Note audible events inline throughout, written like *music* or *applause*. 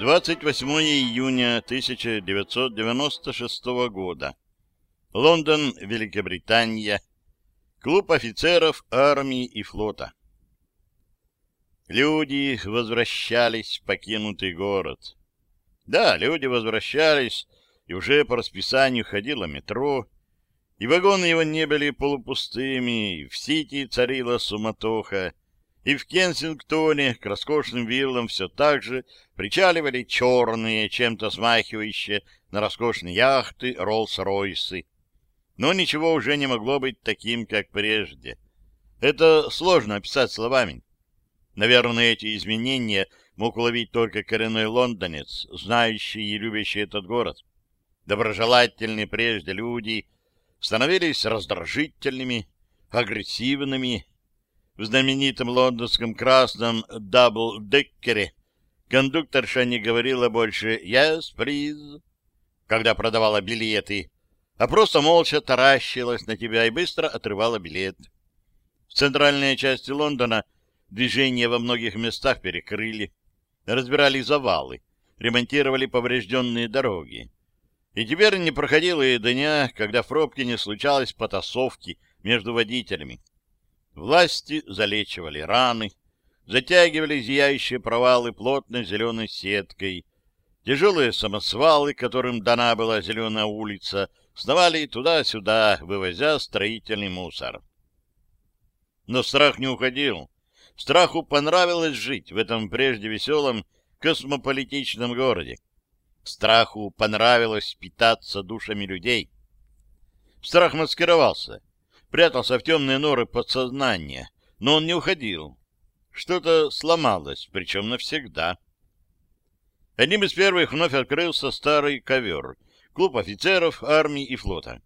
28 июня 1996 года. Лондон, Великобритания. Клуб офицеров армии и флота. Люди возвращались в покинутый город. Да, люди возвращались, и уже по расписанию ходило метро, и вагоны его не были полупустыми, и в Сити царила суматоха, и в Кенсингтоне к роскошным виллам все так же причаливали черные, чем-то смахивающие на роскошные яхты Роллс-Ройсы. Но ничего уже не могло быть таким, как прежде. Это сложно описать словами. Наверное, эти изменения мог уловить только коренной лондонец, знающий и любящий этот город. Доброжелательные прежде люди становились раздражительными, агрессивными. В знаменитом лондонском красном дабл-деккере кондукторша не говорила больше «Yes, please», когда продавала билеты, а просто молча таращилась на тебя и быстро отрывала билет. В центральной части Лондона движение во многих местах перекрыли, разбирали завалы, ремонтировали поврежденные дороги. И теперь не проходило и дня, когда в пробке не случалось потасовки между водителями. Власти залечивали раны, затягивали зияющие провалы плотной зеленой сеткой. Тяжелые самосвалы, которым дана была зеленая улица, сновали туда-сюда, вывозя строительный мусор. Но страх не уходил. Страху понравилось жить в этом прежде веселом космополитичном городе. Страху понравилось питаться душами людей. Страх маскировался, прятался в темные норы подсознания, но он не уходил. Что-то сломалось, причем навсегда. Одним из первых вновь открылся старый ковер, клуб офицеров армии и флота.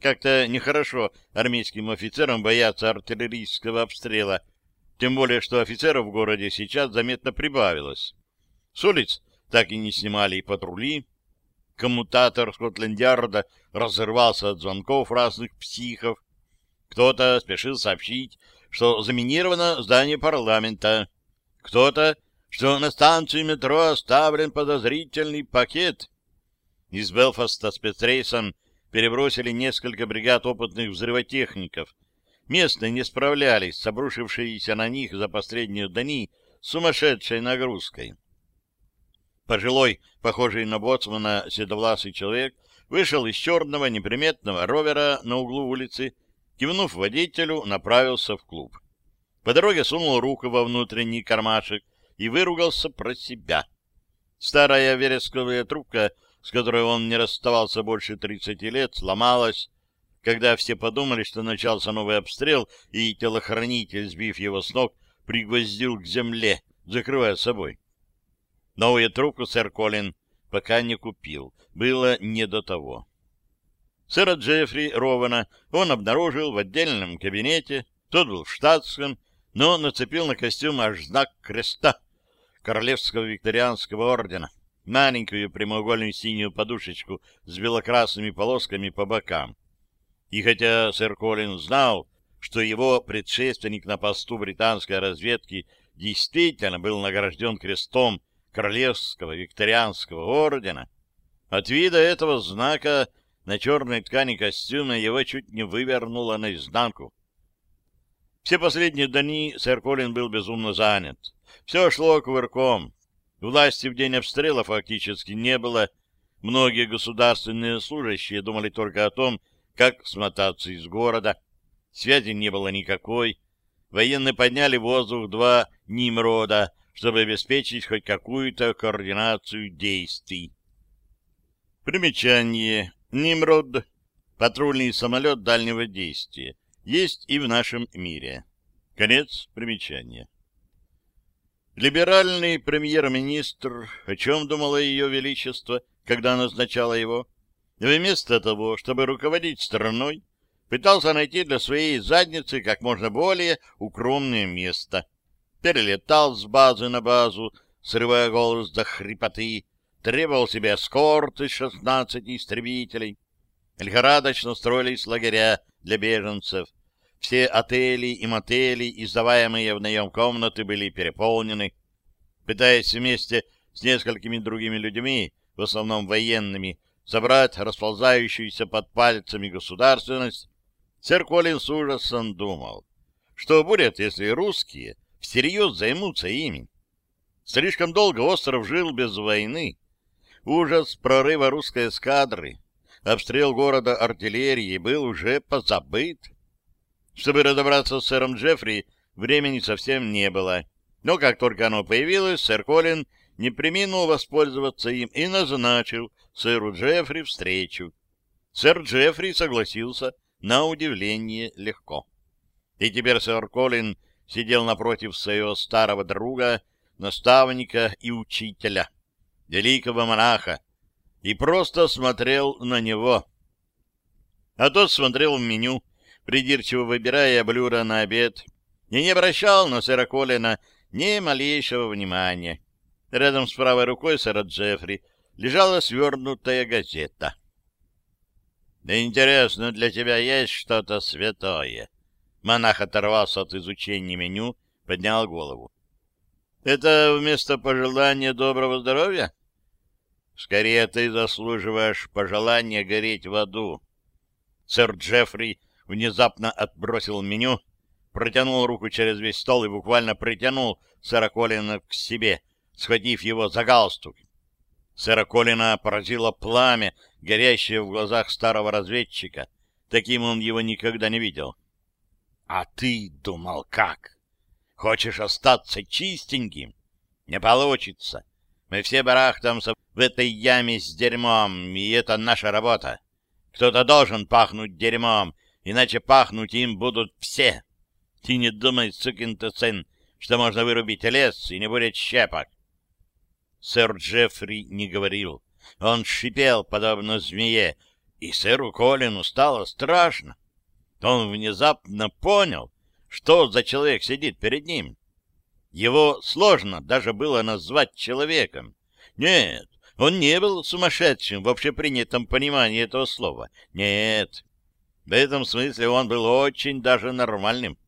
Как-то нехорошо армейским офицерам бояться артиллерийского обстрела, тем более, что офицеров в городе сейчас заметно прибавилось. С улиц так и не снимали и патрули. Коммутатор Скотленд-Ярда разорвался от звонков разных психов. Кто-то спешил сообщить, что заминировано здание парламента. Кто-то, что на станции метро оставлен подозрительный пакет. Из Белфаста спецрейсом перебросили несколько бригад опытных взрывотехников. Местные не справлялись с обрушившейся на них за последние дни сумасшедшей нагрузкой. Пожилой, похожий на боцмана, седовласый человек вышел из черного неприметного ровера на углу улицы, кивнув водителю, направился в клуб. По дороге сунул руку во внутренний кармашек и выругался про себя. Старая вересковая трубка, с которой он не расставался больше тридцати лет, сломалась, когда все подумали, что начался новый обстрел, и телохранитель, сбив его с ног, пригвоздил к земле, закрывая собой. Новую трубку сэр Колин пока не купил. Было не до того. Сэра Джеффри Рована он обнаружил в отдельном кабинете. Тот был в штатском, но нацепил на костюм аж знак креста Королевского викторианского ордена, маленькую прямоугольную синюю подушечку с белокрасными полосками по бокам. И хотя сэр Колин знал, что его предшественник на посту британской разведки действительно был награжден крестом Королевского Викторианского ордена, от вида этого знака на черной ткани костюма его чуть не вывернуло наизнанку. Все последние дни сэр Колин был безумно занят. Все шло кувырком. Власти в день обстрела фактически не было. Многие государственные служащие думали только о том, как смотаться из города. Связи не было никакой. Военные подняли в воздух два Нимрода, чтобы обеспечить хоть какую-то координацию действий. Примечание. Нимрод. Патрульный самолет дальнего действия. Есть и в нашем мире. Конец примечания. Либеральный премьер-министр, о чем думало ее величество, когда назначало его, вместо того, чтобы руководить страной, пытался найти для своей задницы как можно более укромное место — перелетал с базы на базу, срывая голос до хрипоты, требовал себе эскорт из 16 истребителей. Лихорадочно строились лагеря для беженцев. Все отели и мотели, издаваемые в наем комнаты, были переполнены. Пытаясь вместе с несколькими другими людьми, в основном военными, собрать расползающуюся под пальцами государственность, сэр Колин с ужасом думал, что будет, если русские всерьез займутся ими. Слишком долго остров жил без войны. Ужас прорыва русской эскадры, обстрел города артиллерии был уже позабыт. Чтобы разобраться с сэром Джеффри, времени совсем не было. Но как только оно появилось, сэр Колин не приминул воспользоваться им и назначил сэру Джеффри встречу. Сэр Джеффри согласился на удивление легко. И теперь сэр Колин сидел напротив своего старого друга, наставника и учителя, великого монаха, и просто смотрел на него. А тот смотрел в меню, придирчиво выбирая блюдо на обед, и не обращал на сэра Колина ни малейшего внимания. Рядом с правой рукой сэра Джеффри лежала свернутая газета. «Да интересно, для тебя есть что-то святое?» Монах оторвался от изучения меню, поднял голову. «Это вместо пожелания доброго здоровья?» «Скорее ты заслуживаешь пожелания гореть в аду». Сэр Джеффри внезапно отбросил меню, протянул руку через весь стол и буквально притянул сэра Колина к себе, схватив его за галстук. Сэра Колина поразило пламя, горящее в глазах старого разведчика. Таким он его никогда не видел. А ты думал как? Хочешь остаться чистеньким? Не получится. Мы все барахтаемся в этой яме с дерьмом, и это наша работа. Кто-то должен пахнуть дерьмом, иначе пахнуть им будут все. Ты не думай, сукин ты сын, что можно вырубить лес, и не будет щепок. Сэр Джеффри не говорил. Он шипел, подобно змее, и сэру Колину стало страшно. Он внезапно понял, что за человек сидит перед ним. Его сложно даже было назвать человеком. Нет, он не был сумасшедшим в общепринятом понимании этого слова. Нет, в этом смысле он был очень даже нормальным.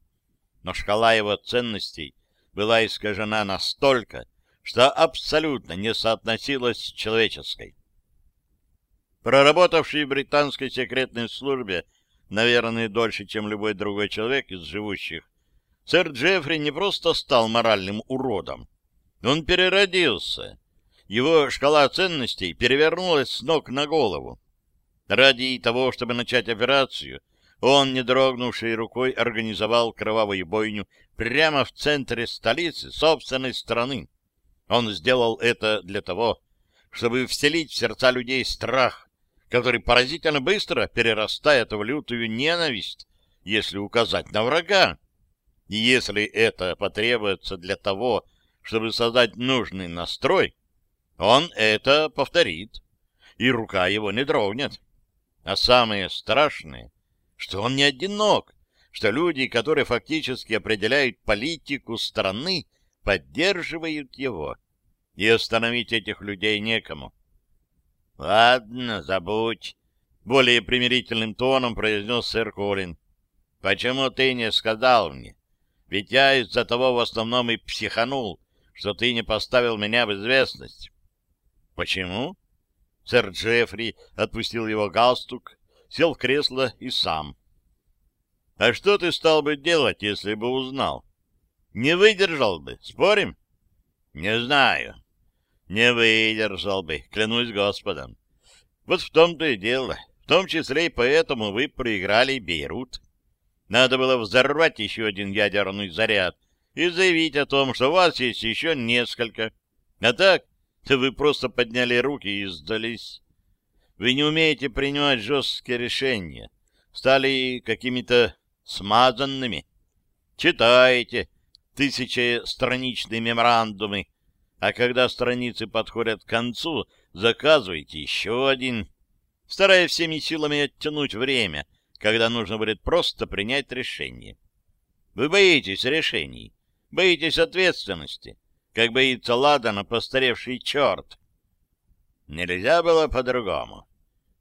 Но шкала его ценностей была искажена настолько, что абсолютно не соотносилась с человеческой. Проработавший в британской секретной службе наверное, дольше, чем любой другой человек из живущих, сэр Джеффри не просто стал моральным уродом. Он переродился. Его шкала ценностей перевернулась с ног на голову. Ради того, чтобы начать операцию, он, не дрогнувшей рукой, организовал кровавую бойню прямо в центре столицы собственной страны. Он сделал это для того, чтобы вселить в сердца людей страх который поразительно быстро перерастает в лютую ненависть, если указать на врага. И если это потребуется для того, чтобы создать нужный настрой, он это повторит, и рука его не дрогнет. А самое страшное, что он не одинок, что люди, которые фактически определяют политику страны, поддерживают его, и остановить этих людей некому. — Ладно, забудь, — более примирительным тоном произнес сэр Колин. — Почему ты не сказал мне? Ведь я из-за того в основном и психанул, что ты не поставил меня в известность. — Почему? Сэр Джеффри отпустил его галстук, сел в кресло и сам. — А что ты стал бы делать, если бы узнал? Не выдержал бы, спорим? — Не знаю. Не выдержал бы, клянусь Господом. Вот в том-то и дело. В том числе и поэтому вы проиграли Бейрут. Надо было взорвать еще один ядерный заряд и заявить о том, что у вас есть еще несколько. А так, вы просто подняли руки и сдались. Вы не умеете принимать жесткие решения. Стали какими-то смазанными. Читаете тысячестраничные меморандумы, а когда страницы подходят к концу, заказывайте еще один, стараясь всеми силами оттянуть время, когда нужно будет просто принять решение. Вы боитесь решений, боитесь ответственности, как боится ладана постаревший черт. Нельзя было по-другому.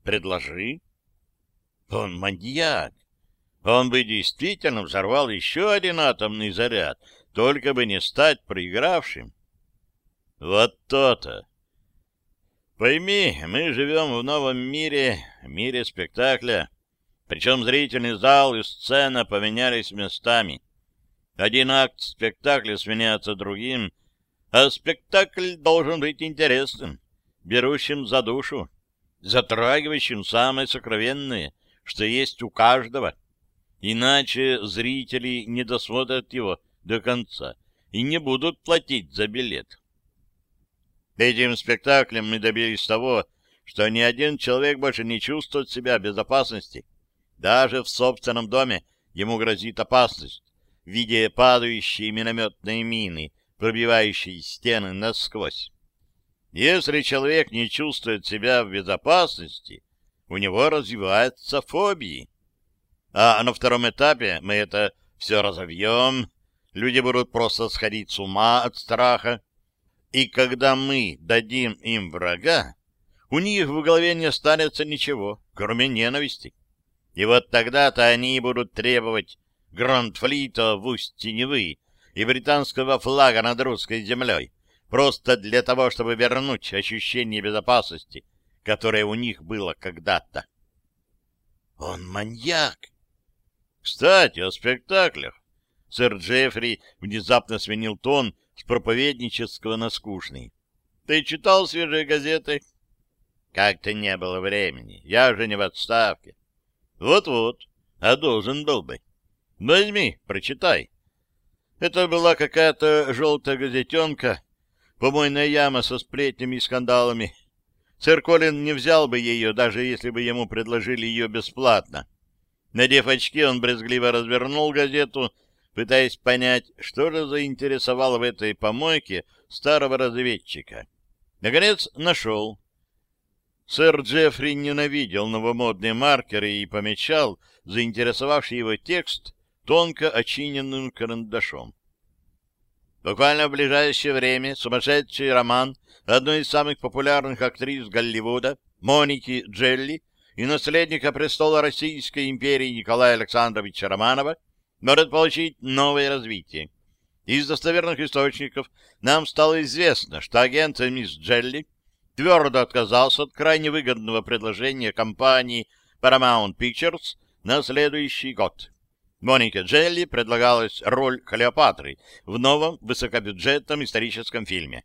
Предложи. Он маньяк. Он бы действительно взорвал еще один атомный заряд, только бы не стать проигравшим. Вот то-то. Пойми, мы живем в новом мире, мире спектакля. Причем зрительный зал и сцена поменялись местами. Один акт спектакля сменяется другим, а спектакль должен быть интересным, берущим за душу, затрагивающим самое сокровенное, что есть у каждого. Иначе зрители не досмотрят его до конца и не будут платить за билет. Этим спектаклем мы добились того, что ни один человек больше не чувствует себя в безопасности. Даже в собственном доме ему грозит опасность в виде падающей минометной мины, пробивающей стены насквозь. Если человек не чувствует себя в безопасности, у него развиваются фобии. А на втором этапе мы это все разовьем, люди будут просто сходить с ума от страха, и когда мы дадим им врага, у них в голове не останется ничего, кроме ненависти. И вот тогда-то они будут требовать Гранд-флита в устье Невы и британского флага над русской землей, просто для того, чтобы вернуть ощущение безопасности, которое у них было когда-то. Он маньяк! Кстати, о спектаклях. Сэр Джеффри внезапно сменил тон с проповеднического на скучный. Ты читал свежие газеты? Как-то не было времени. Я же не в отставке. Вот-вот, а должен был бы. Возьми, прочитай. Это была какая-то желтая газетенка, помойная яма со сплетнями и скандалами. Сэр Колин не взял бы ее, даже если бы ему предложили ее бесплатно. Надев очки, он брезгливо развернул газету пытаясь понять, что же заинтересовало в этой помойке старого разведчика. Наконец нашел. Сэр Джеффри ненавидел новомодные маркеры и помечал заинтересовавший его текст тонко очиненным карандашом. Буквально в ближайшее время сумасшедший роман одной из самых популярных актрис Голливуда, Моники Джелли, и наследника престола Российской империи Николая Александровича Романова может получить новое развитие. Из достоверных источников нам стало известно, что агент мисс Джелли твердо отказался от крайне выгодного предложения компании Paramount Pictures на следующий год. Монике Джелли предлагалась роль Клеопатры в новом высокобюджетном историческом фильме.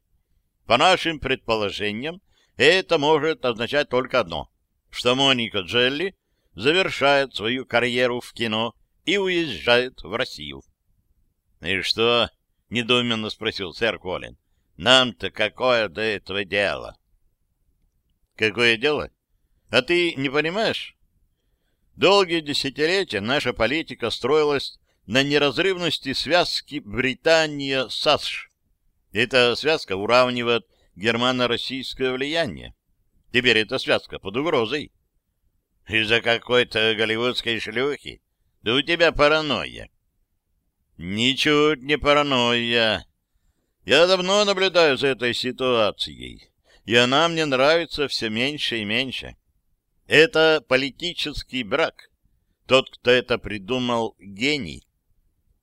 По нашим предположениям, это может означать только одно, что Моника Джелли завершает свою карьеру в кино и уезжает в Россию. — И что? — недоуменно спросил сэр Колин. — Нам-то какое до этого дело? — Какое дело? А ты не понимаешь? Долгие десятилетия наша политика строилась на неразрывности связки Британия-САСШ. Эта связка уравнивает германо-российское влияние. Теперь эта связка под угрозой. Из-за какой-то голливудской шлюхи да у тебя паранойя. Ничуть не паранойя. Я давно наблюдаю за этой ситуацией, и она мне нравится все меньше и меньше. Это политический брак. Тот, кто это придумал, гений.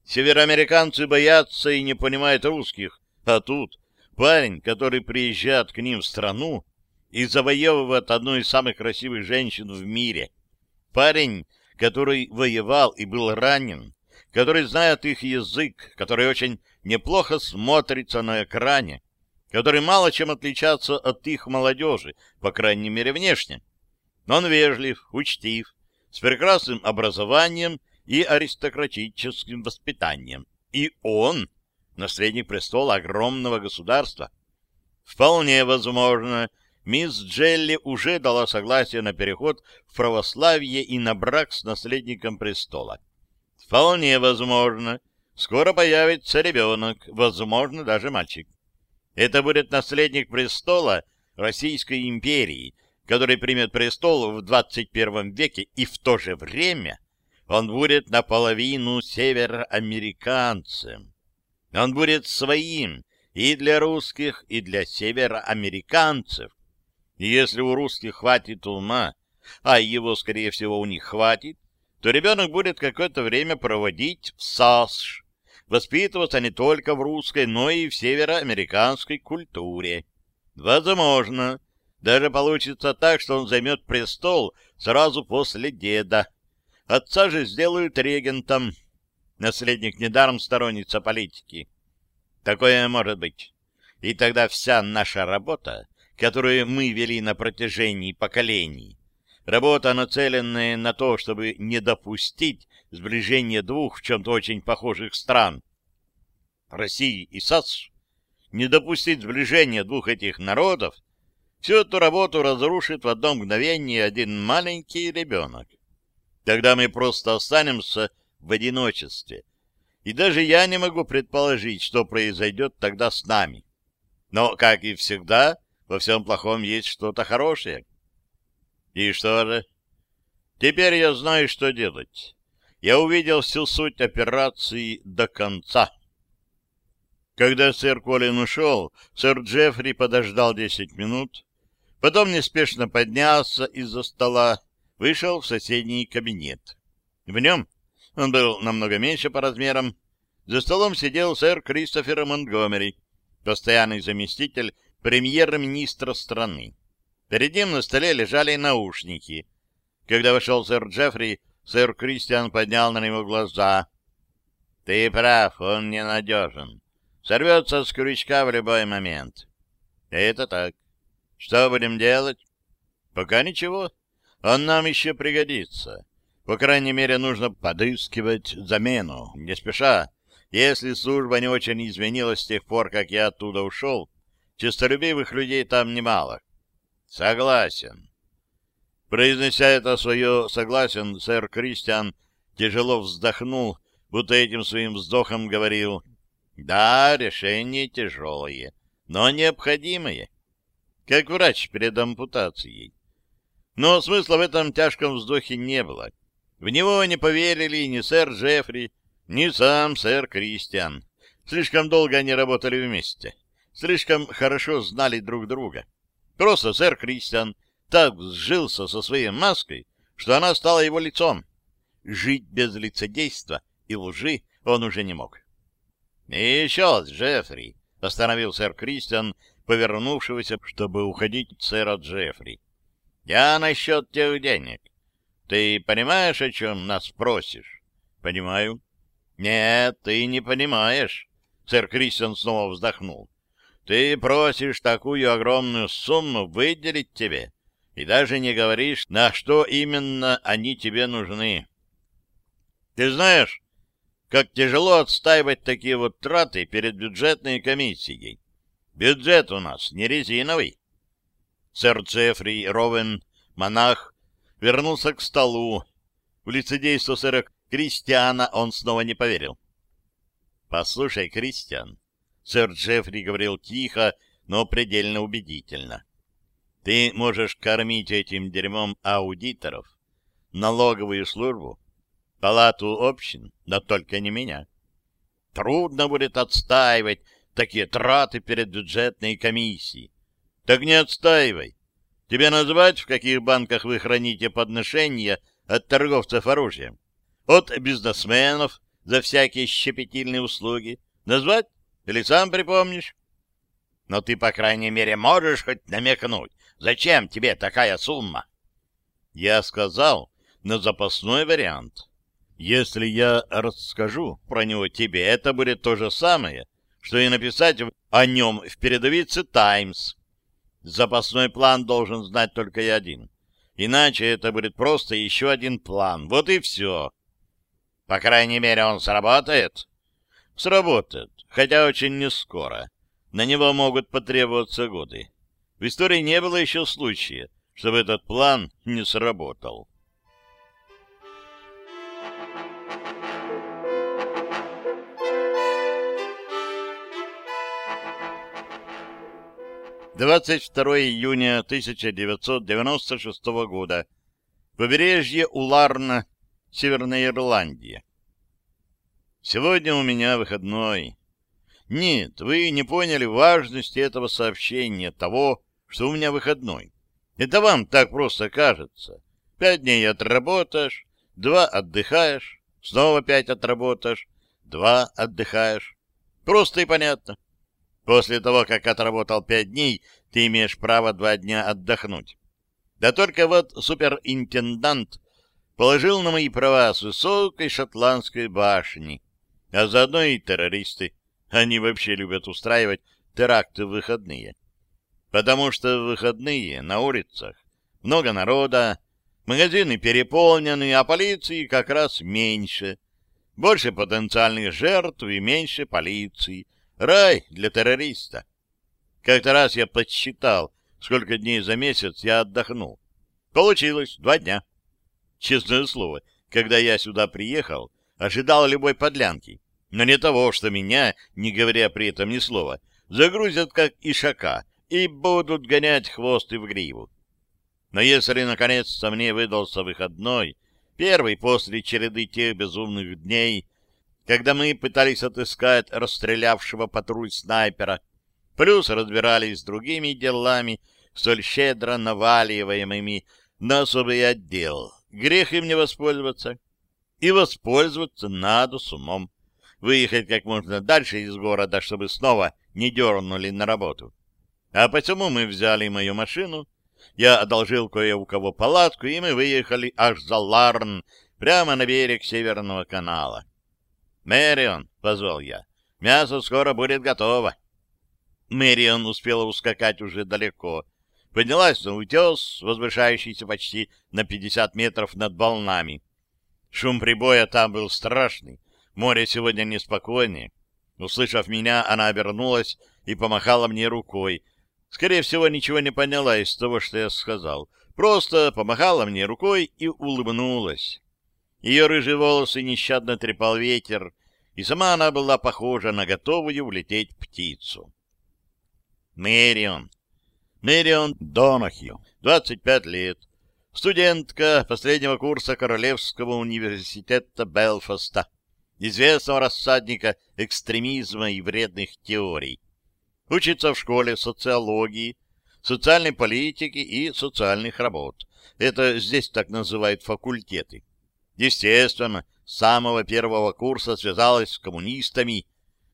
Североамериканцы боятся и не понимают русских, а тут парень, который приезжает к ним в страну и завоевывает одну из самых красивых женщин в мире. Парень, который воевал и был ранен, который знает их язык, который очень неплохо смотрится на экране, который мало чем отличается от их молодежи, по крайней мере внешне. Но он вежлив, учтив, с прекрасным образованием и аристократическим воспитанием. И он наследник престола огромного государства. Вполне возможно, мисс Джелли уже дала согласие на переход в православие и на брак с наследником престола. Вполне возможно, скоро появится ребенок, возможно, даже мальчик. Это будет наследник престола Российской империи, который примет престол в 21 веке, и в то же время он будет наполовину североамериканцем. Он будет своим и для русских, и для североамериканцев. И если у русских хватит ума, а его, скорее всего, у них хватит, то ребенок будет какое-то время проводить в САСШ, воспитываться не только в русской, но и в североамериканской культуре. Возможно, даже получится так, что он займет престол сразу после деда. Отца же сделают регентом. Наследник недаром сторонница политики. Такое может быть. И тогда вся наша работа, которую мы вели на протяжении поколений, работа, нацеленная на то, чтобы не допустить сближения двух в чем-то очень похожих стран, России и САС, не допустить сближения двух этих народов, всю эту работу разрушит в одно мгновение один маленький ребенок. Тогда мы просто останемся в одиночестве. И даже я не могу предположить, что произойдет тогда с нами. Но, как и всегда, во всем плохом есть что-то хорошее. И что же? Теперь я знаю, что делать. Я увидел всю суть операции до конца. Когда сэр Колин ушел, сэр Джеффри подождал десять минут, Потом неспешно поднялся из-за стола, вышел в соседний кабинет. В нем, он был намного меньше по размерам, за столом сидел сэр Кристофер Монтгомери, постоянный заместитель премьер-министра страны. Перед ним на столе лежали наушники. Когда вошел сэр Джеффри, сэр Кристиан поднял на него глаза. — Ты прав, он ненадежен. Сорвется с крючка в любой момент. — Это так. Что будем делать? Пока ничего. Он нам еще пригодится. По крайней мере, нужно подыскивать замену, не спеша. Если служба не очень изменилась с тех пор, как я оттуда ушел, честолюбивых людей там немало. Согласен. Произнеся это свое «согласен», сэр Кристиан тяжело вздохнул, будто этим своим вздохом говорил «Да, решение тяжелое, но необходимое как врач перед ампутацией. Но смысла в этом тяжком вздохе не было. В него не поверили ни сэр Джеффри, ни сам сэр Кристиан. Слишком долго они работали вместе. Слишком хорошо знали друг друга. Просто сэр Кристиан так сжился со своей маской, что она стала его лицом. Жить без лицедейства и лжи он уже не мог. — И еще, Джеффри, — остановил сэр Кристиан, повернувшегося, чтобы уходить сэра Джеффри. — Я насчет тех денег. Ты понимаешь, о чем нас просишь? — Понимаю. — Нет, ты не понимаешь. Сэр Кристиан снова вздохнул. — Ты просишь такую огромную сумму выделить тебе, и даже не говоришь, на что именно они тебе нужны. Ты знаешь, как тяжело отстаивать такие вот траты перед бюджетной комиссией. Бюджет у нас не резиновый. Сэр Джеффри Ровен, монах, вернулся к столу. В лицедейство сэра Кристиана он снова не поверил. — Послушай, Кристиан, — сэр Джеффри говорил тихо, но предельно убедительно. — Ты можешь кормить этим дерьмом аудиторов, налоговую службу, палату общин, но только не меня. Трудно будет отстаивать такие траты перед бюджетной комиссией. Так не отстаивай. Тебе назвать, в каких банках вы храните подношения от торговцев оружием? От бизнесменов за всякие щепетильные услуги? Назвать? Или сам припомнишь? Но ты, по крайней мере, можешь хоть намекнуть, зачем тебе такая сумма? Я сказал на запасной вариант. Если я расскажу про него тебе, это будет то же самое, что и написать о нем в передовице «Таймс». Запасной план должен знать только я один. Иначе это будет просто еще один план. Вот и все. По крайней мере, он сработает? Сработает, хотя очень не скоро. На него могут потребоваться годы. В истории не было еще случая, чтобы этот план не сработал. 22 июня 1996 года. Побережье Уларна, Северная Ирландия. Сегодня у меня выходной. Нет, вы не поняли важности этого сообщения, того, что у меня выходной. Это вам так просто кажется. Пять дней отработаешь, два отдыхаешь, снова пять отработаешь, два отдыхаешь. Просто и понятно. После того, как отработал пять дней, ты имеешь право два дня отдохнуть. Да только вот суперинтендант положил на мои права с высокой шотландской башни, а заодно и террористы. Они вообще любят устраивать теракты в выходные. Потому что в выходные на улицах много народа, магазины переполнены, а полиции как раз меньше. Больше потенциальных жертв и меньше полиции. Рай для террориста. Как-то раз я подсчитал, сколько дней за месяц я отдохнул. Получилось два дня. Честное слово, когда я сюда приехал, ожидал любой подлянки, но не того, что меня, не говоря при этом ни слова, загрузят как ишака и будут гонять хвост и в гриву. Но если, наконец-то, мне выдался выходной, первый после череды тех безумных дней, когда мы пытались отыскать расстрелявшего патруль снайпера, плюс разбирались с другими делами, столь щедро наваливаемыми на особый отдел, грех им не воспользоваться. И воспользоваться надо с умом. Выехать как можно дальше из города, чтобы снова не дернули на работу. А почему мы взяли мою машину я одолжил кое у кого палатку, и мы выехали аж за Ларн, прямо на берег Северного канала. «Мэрион», — позвал я, — «мясо скоро будет готово». Мэрион успела ускакать уже далеко. Поднялась на утес, возвышающийся почти на 50 метров над волнами. Шум прибоя там был страшный. Море сегодня неспокойнее. Услышав меня, она обернулась и помахала мне рукой, Скорее всего, ничего не поняла из того, что я сказал. Просто помахала мне рукой и улыбнулась. Ее рыжие волосы нещадно трепал ветер, и сама она была похожа на готовую улететь птицу. Мэрион. Мэрион Донахью, 25 лет. Студентка последнего курса Королевского университета Белфаста, известного рассадника экстремизма и вредных теорий. Учится в школе социологии, социальной политики и социальных работ. Это здесь так называют факультеты. Естественно, с самого первого курса связалась с коммунистами,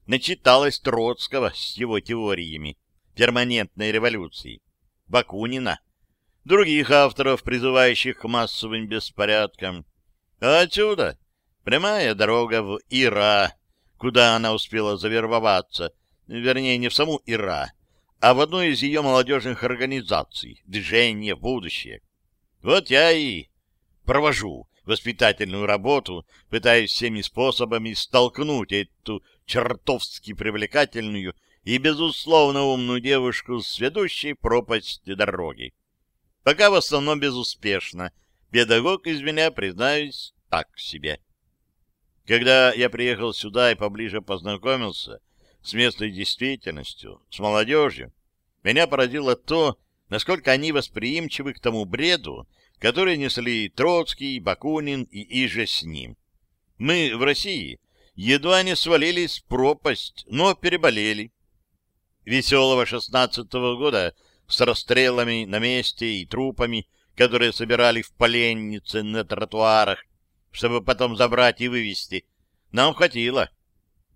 начиталась Троцкого с его теориями перманентной революции, Бакунина, других авторов, призывающих к массовым беспорядкам. А отсюда прямая дорога в Ира, куда она успела завербоваться, вернее, не в саму ИРА, а в одну из ее молодежных организаций «Движение в будущее». Вот я и провожу воспитательную работу, пытаясь всеми способами столкнуть эту чертовски привлекательную и, безусловно, умную девушку с ведущей пропасти дороги. Пока в основном безуспешно. Педагог из меня, признаюсь, так себе. Когда я приехал сюда и поближе познакомился с местной действительностью, с молодежью, меня поразило то, насколько они восприимчивы к тому бреду, который несли Троцкий, Бакунин и иже с ним. Мы в России едва не свалились в пропасть, но переболели. Веселого шестнадцатого года с расстрелами на месте и трупами, которые собирали в поленнице на тротуарах, чтобы потом забрать и вывести, нам хватило.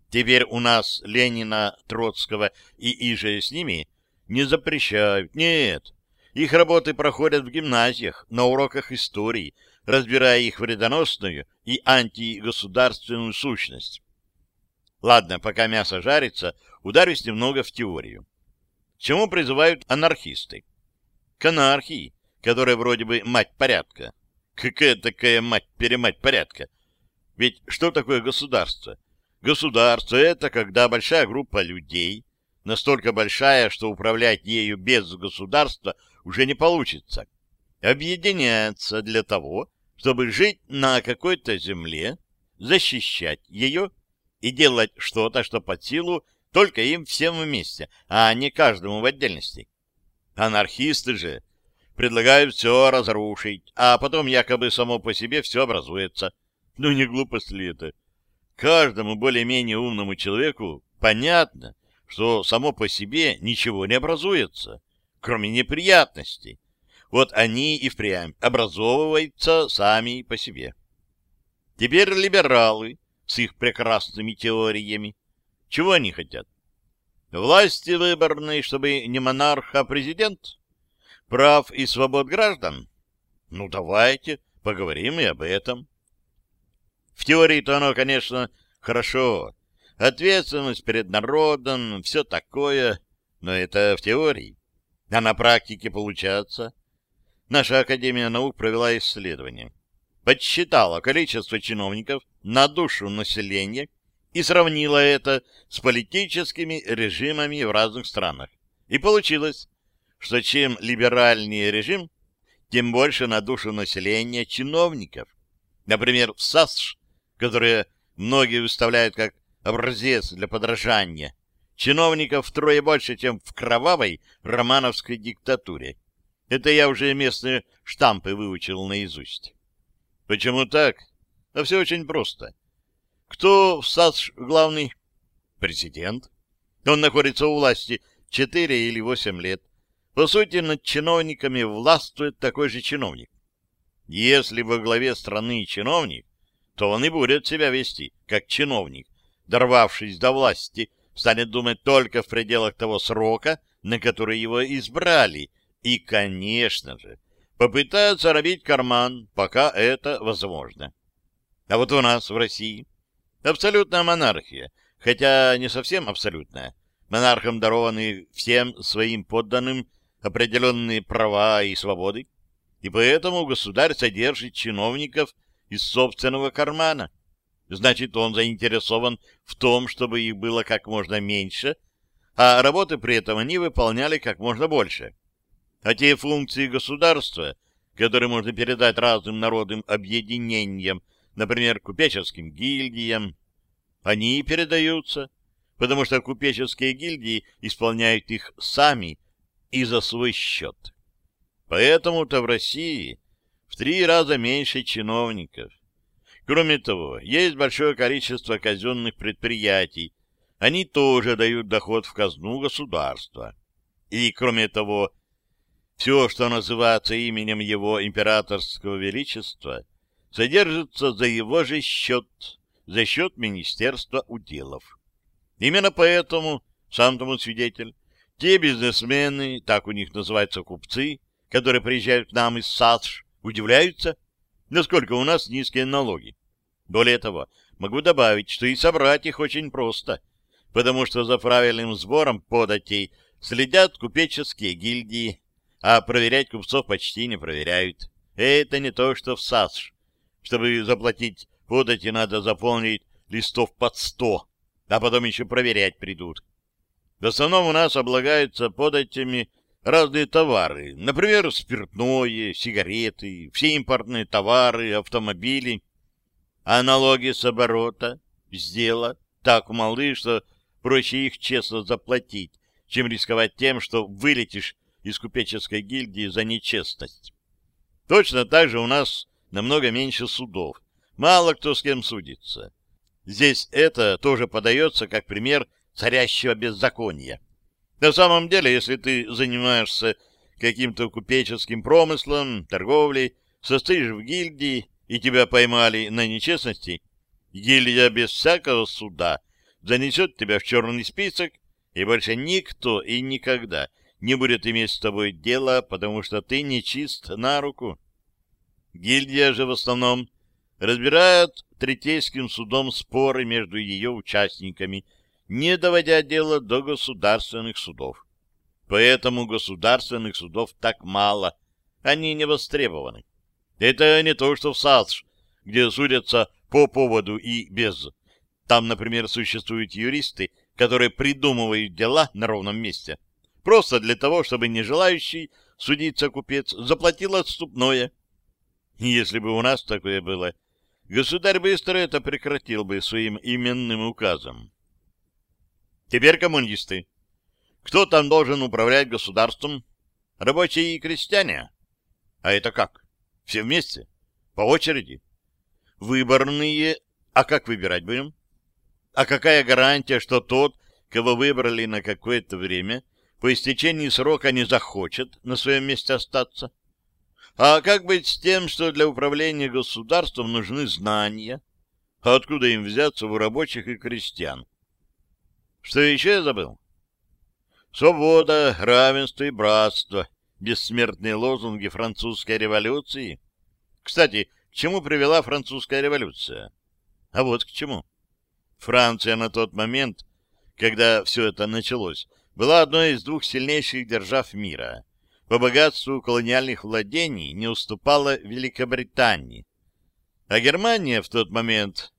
Теперь у нас Ленина, Троцкого и иже с ними не запрещают. Нет, их работы проходят в гимназиях, на уроках истории, разбирая их вредоносную и антигосударственную сущность. Ладно, пока мясо жарится, ударюсь немного в теорию. Чему призывают анархисты? К анархии, которая вроде бы мать порядка. Какая такая мать-перемать порядка? Ведь что такое государство? Государство — это когда большая группа людей, настолько большая, что управлять ею без государства уже не получится, объединяется для того, чтобы жить на какой-то земле, защищать ее и делать что-то, что под силу только им всем вместе, а не каждому в отдельности. Анархисты же предлагают все разрушить, а потом якобы само по себе все образуется. Ну не глупость ли это? Каждому более-менее умному человеку понятно, что само по себе ничего не образуется, кроме неприятностей. Вот они и впрямь образовываются сами по себе. Теперь либералы с их прекрасными теориями. Чего они хотят? Власти выборной, чтобы не монарх, а президент? Прав и свобод граждан? Ну, давайте поговорим и об этом. В теории-то оно, конечно, хорошо. Ответственность перед народом, все такое, но это в теории. А на практике получается. Наша Академия наук провела исследование. Подсчитала количество чиновников на душу населения и сравнила это с политическими режимами в разных странах. И получилось, что чем либеральнее режим, тем больше на душу населения чиновников. Например, в САСШ, которые многие выставляют как образец для подражания, чиновников втрое больше, чем в кровавой романовской диктатуре. Это я уже местные штампы выучил наизусть. Почему так? А все очень просто. Кто в САС главный? Президент. Он находится у власти 4 или 8 лет. По сути, над чиновниками властвует такой же чиновник. Если во главе страны чиновник, то он и будет себя вести, как чиновник, дорвавшись до власти, станет думать только в пределах того срока, на который его избрали, и, конечно же, попытается робить карман, пока это возможно. А вот у нас в России Абсолютная монархия, хотя не совсем абсолютная. Монархам дарованы всем своим подданным определенные права и свободы, и поэтому государь содержит чиновников из собственного кармана. Значит, он заинтересован в том, чтобы их было как можно меньше, а работы при этом они выполняли как можно больше. А те функции государства, которые можно передать разным народным объединениям, например, купеческим гильдиям, они передаются, потому что купеческие гильдии исполняют их сами и за свой счет. Поэтому-то в России в три раза меньше чиновников. Кроме того, есть большое количество казенных предприятий. Они тоже дают доход в казну государства. И, кроме того, все, что называется именем его императорского величества, содержится за его же счет, за счет Министерства уделов. Именно поэтому, сам тому свидетель, те бизнесмены, так у них называются купцы, которые приезжают к нам из САДШ, удивляются, насколько у нас низкие налоги. Более того, могу добавить, что и собрать их очень просто, потому что за правильным сбором податей следят купеческие гильдии, а проверять купцов почти не проверяют. Это не то, что в САСШ. Чтобы заплатить подати надо заполнить листов под сто, а потом еще проверять придут. В основном у нас облагаются податями разные товары, например, спиртное, сигареты, все импортные товары, автомобили. А налоги с оборота, с так малы, что проще их честно заплатить, чем рисковать тем, что вылетишь из купеческой гильдии за нечестность. Точно так же у нас намного меньше судов. Мало кто с кем судится. Здесь это тоже подается как пример царящего беззакония. На самом деле, если ты занимаешься каким-то купеческим промыслом, торговлей, состоишь в гильдии, и тебя поймали на нечестности, гильдия без всякого суда занесет тебя в черный список, и больше никто и никогда не будет иметь с тобой дело, потому что ты не чист на руку. Гильдия же в основном разбирает третейским судом споры между ее участниками, не доводя дело до государственных судов. Поэтому государственных судов так мало, они не востребованы. Это не то, что в САСШ, где судятся по поводу и без. Там, например, существуют юристы, которые придумывают дела на ровном месте, просто для того, чтобы не желающий судиться купец заплатил отступное. Если бы у нас такое было, государь быстро это прекратил бы своим именным указом. Теперь коммунисты. Кто там должен управлять государством? Рабочие и крестьяне. А это как? Все вместе? По очереди? Выборные. А как выбирать будем? А какая гарантия, что тот, кого выбрали на какое-то время, по истечении срока не захочет на своем месте остаться? А как быть с тем, что для управления государством нужны знания? А откуда им взяться у рабочих и крестьян? Что еще я забыл? Свобода, равенство и братство — бессмертные лозунги французской революции. Кстати, к чему привела французская революция? А вот к чему. Франция на тот момент, когда все это началось, была одной из двух сильнейших держав мира. По богатству колониальных владений не уступала Великобритании. А Германия в тот момент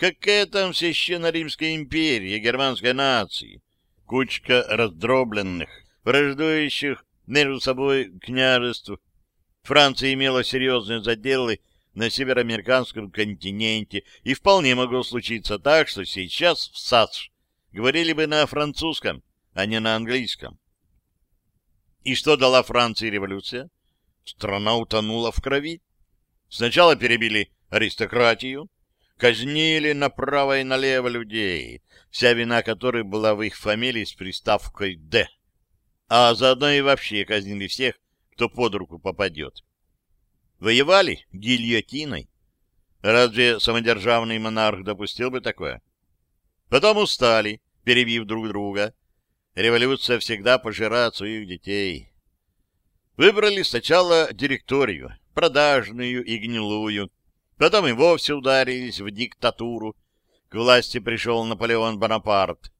Какая там священно-римская империя германской нации? Кучка раздробленных, враждующих между собой княжеств. Франция имела серьезные заделы на североамериканском континенте, и вполне могло случиться так, что сейчас в САСШ говорили бы на французском, а не на английском. И что дала Франции революция? Страна утонула в крови. Сначала перебили аристократию, казнили направо и налево людей, вся вина которых была в их фамилии с приставкой «Д». А заодно и вообще казнили всех, кто под руку попадет. Воевали гильотиной. Разве самодержавный монарх допустил бы такое? Потом устали, перебив друг друга. Революция всегда пожирает своих детей. Выбрали сначала директорию, продажную и гнилую, Потом и вовсе ударились в диктатуру. К власти пришел Наполеон Бонапарт.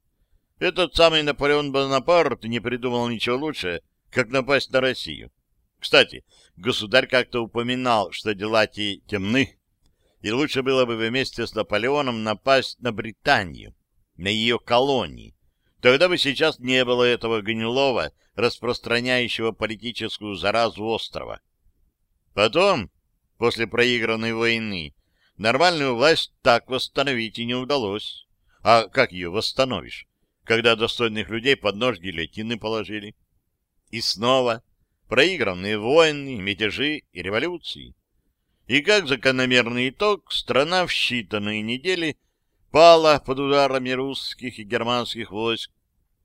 Этот самый Наполеон Бонапарт не придумал ничего лучше, как напасть на Россию. Кстати, государь как-то упоминал, что дела те темны, и лучше было бы вместе с Наполеоном напасть на Британию, на ее колонии. Тогда бы сейчас не было этого гнилого, распространяющего политическую заразу острова. Потом после проигранной войны, нормальную власть так восстановить и не удалось. А как ее восстановишь, когда достойных людей под нож гильотины положили? И снова проигранные войны, мятежи и революции. И как закономерный итог, страна в считанные недели пала под ударами русских и германских войск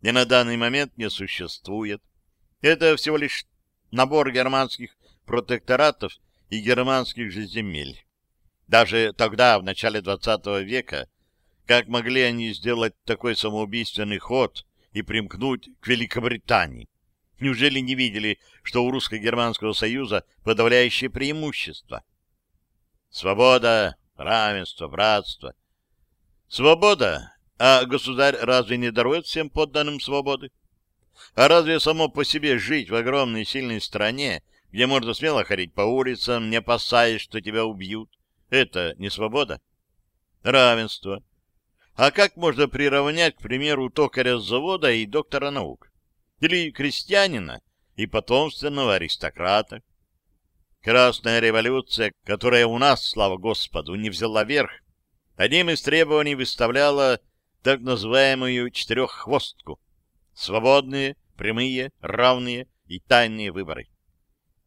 и на данный момент не существует. Это всего лишь набор германских протекторатов и германских же земель. Даже тогда, в начале XX века, как могли они сделать такой самоубийственный ход и примкнуть к Великобритании? Неужели не видели, что у русско-германского союза подавляющее преимущество? Свобода, равенство, братство. Свобода? А государь разве не дарует всем подданным свободы? А разве само по себе жить в огромной сильной стране где можно смело ходить по улицам, не опасаясь, что тебя убьют. Это не свобода? Равенство. А как можно приравнять, к примеру, токаря с завода и доктора наук? Или крестьянина и потомственного аристократа? Красная революция, которая у нас, слава Господу, не взяла верх, одним из требований выставляла так называемую четыреххвостку. Свободные, прямые, равные и тайные выборы.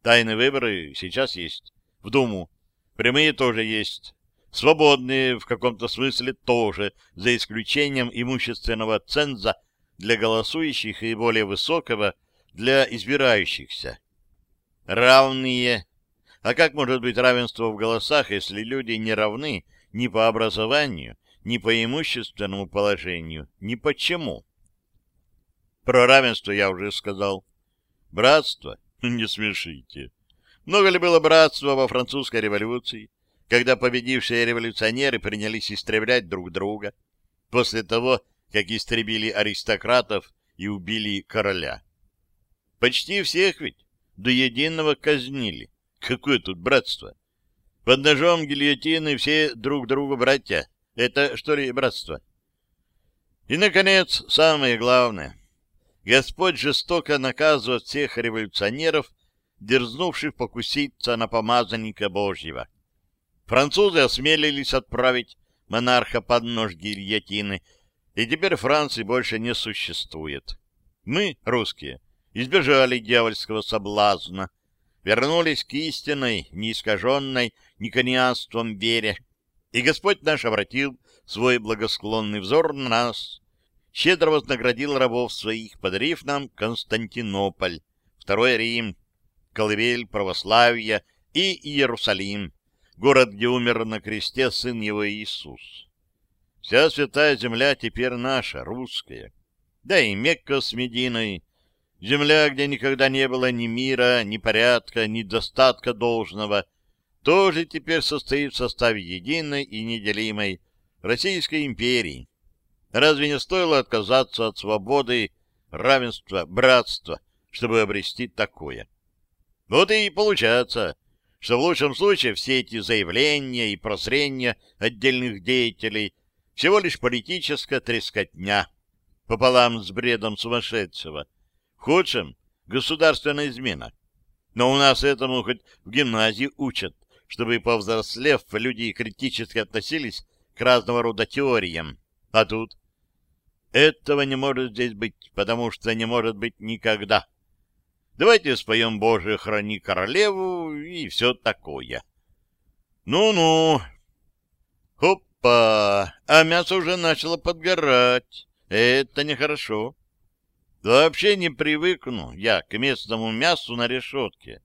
Тайные выборы сейчас есть. В Думу. Прямые тоже есть. Свободные в каком-то смысле тоже, за исключением имущественного ценза для голосующих и более высокого для избирающихся. Равные. А как может быть равенство в голосах, если люди не равны ни по образованию, ни по имущественному положению, ни почему? Про равенство я уже сказал. Братство *laughs* Не смешите. Много ли было братства во французской революции, когда победившие революционеры принялись истреблять друг друга, после того, как истребили аристократов и убили короля? Почти всех ведь до единого казнили. Какое тут братство? Под ножом гильотины все друг другу братья. Это что ли братство? И, наконец, самое главное. Господь жестоко наказывает всех революционеров, дерзнувших покуситься на помазанника Божьего. Французы осмелились отправить монарха под нож гильотины, и теперь Франции больше не существует. Мы, русские, избежали дьявольского соблазна, вернулись к истинной, неискаженной никонианством вере, и Господь наш обратил свой благосклонный взор на нас, щедро вознаградил рабов своих, подарив нам Константинополь, Второй Рим, колыбель православия и Иерусалим, город, где умер на кресте сын его Иисус. Вся святая земля теперь наша, русская. Да и Мекка с Мединой, земля, где никогда не было ни мира, ни порядка, ни достатка должного, тоже теперь состоит в составе единой и неделимой Российской империи. Разве не стоило отказаться от свободы, равенства, братства, чтобы обрести такое? Вот и получается, что в лучшем случае все эти заявления и прозрения отдельных деятелей всего лишь политическая трескотня пополам с бредом сумасшедшего. В худшем — государственная измена. Но у нас этому хоть в гимназии учат, чтобы, повзрослев, люди критически относились к разного рода теориям. А тут? Этого не может здесь быть, потому что не может быть никогда. Давайте споем «Боже, храни королеву» и все такое. Ну-ну. Хопа! А мясо уже начало подгорать. Это нехорошо. Вообще не привыкну я к местному мясу на решетке.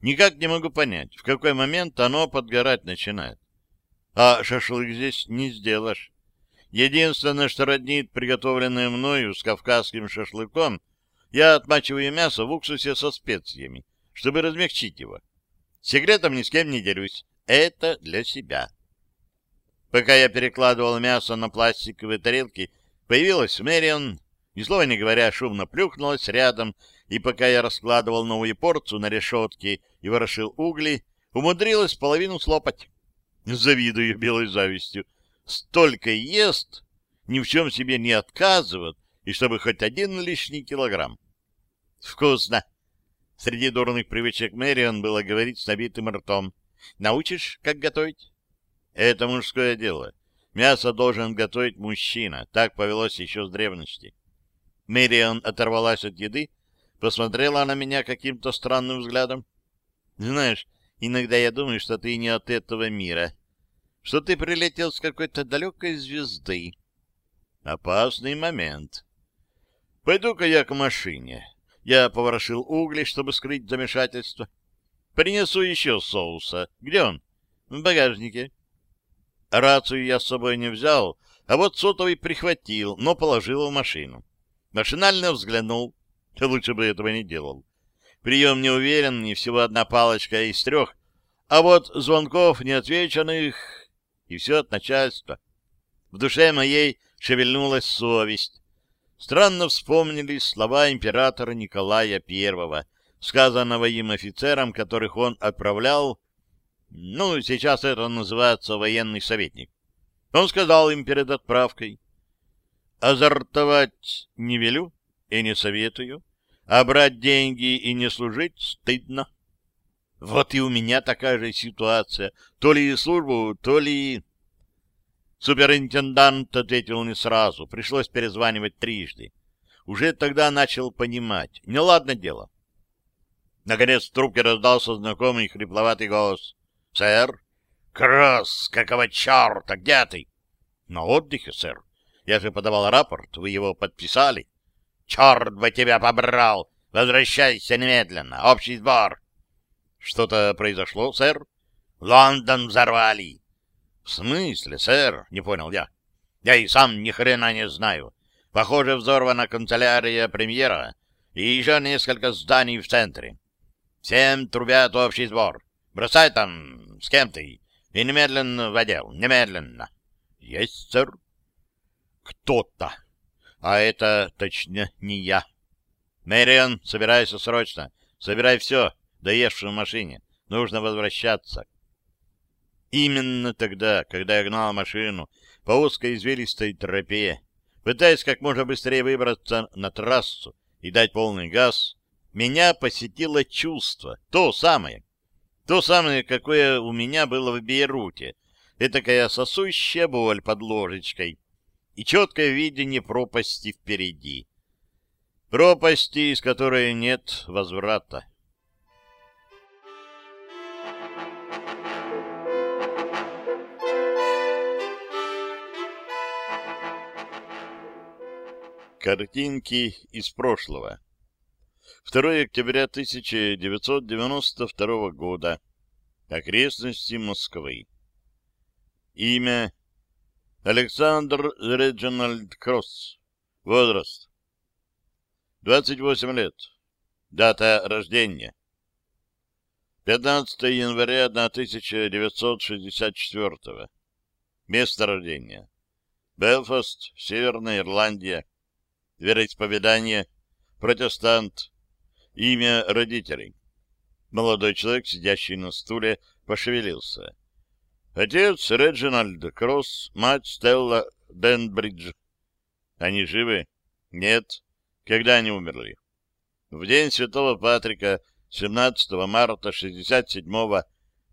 Никак не могу понять, в какой момент оно подгорать начинает. А шашлык здесь не сделаешь. Единственное, что роднит приготовленное мною с кавказским шашлыком, я отмачиваю мясо в уксусе со специями, чтобы размягчить его. Секретом ни с кем не делюсь. Это для себя. Пока я перекладывал мясо на пластиковые тарелки, появилась Мэрион, ни слова не говоря, шумно плюхнулась рядом, и пока я раскладывал новую порцию на решетке и ворошил угли, умудрилась половину слопать. Завидую белой завистью. Столько ест, ни в чем себе не отказывает, и чтобы хоть один лишний килограмм. Вкусно. Среди дурных привычек Мэрион было говорить с набитым ртом. Научишь, как готовить? Это мужское дело. Мясо должен готовить мужчина. Так повелось еще с древности. Мэрион оторвалась от еды, посмотрела на меня каким-то странным взглядом. Знаешь, иногда я думаю, что ты не от этого мира, что ты прилетел с какой-то далекой звезды. Опасный момент. Пойду-ка я к машине. Я поворошил угли, чтобы скрыть замешательство. Принесу еще соуса. Где он? В багажнике. Рацию я с собой не взял, а вот сотовый прихватил, но положил в машину. Машинально взглянул. Лучше бы этого не делал. Прием не уверен, и всего одна палочка из трех. А вот звонков неотвеченных, и все от начальства. В душе моей шевельнулась совесть. Странно вспомнились слова императора Николая I, сказанного им офицерам, которых он отправлял, ну, сейчас это называется военный советник. Он сказал им перед отправкой, «Азартовать не велю и не советую, а брать деньги и не служить стыдно». Вот и у меня такая же ситуация. То ли службу, то ли... Суперинтендант ответил не сразу, пришлось перезванивать трижды. Уже тогда начал понимать. Неладно дело. Наконец в трубке раздался знакомый хрипловатый голос. — Сэр? — Кросс, какого черта, где ты? — На отдыхе, сэр. Я же подавал рапорт, вы его подписали. — Черт бы тебя побрал! Возвращайся немедленно, общий сбор. — Что-то произошло, сэр? — Лондон взорвали. — В смысле, сэр? — не понял я. — Я и сам ни хрена не знаю. Похоже, взорвана канцелярия премьера и еще несколько зданий в центре. Всем трубят общий сбор. Бросай там с кем ты и немедленно в отдел. Немедленно. — Есть, сэр. — Кто-то. А это точно не я. — Мэрион, собирайся срочно. Собирай все. Доешь в машине. Нужно возвращаться. Именно тогда, когда я гнал машину по узкой извилистой тропе, пытаясь как можно быстрее выбраться на трассу и дать полный газ, меня посетило чувство, то самое, то самое, какое у меня было в Бейруте, этакая сосущая боль под ложечкой и четкое видение пропасти впереди. Пропасти, из которой нет возврата. Картинки из прошлого. 2 октября 1992 года. окрестности Москвы. Имя Александр Реджинальд Кросс. Возраст 28 лет. Дата рождения 15 января 1964. Место рождения. Белфаст, Северная Ирландия. Вероисповедание. Протестант. Имя родителей. Молодой человек, сидящий на стуле, пошевелился. Отец Реджинальд Кросс, мать Стелла Денбридж. Они живы? Нет. Когда они умерли? В день Святого Патрика 17 марта 67-го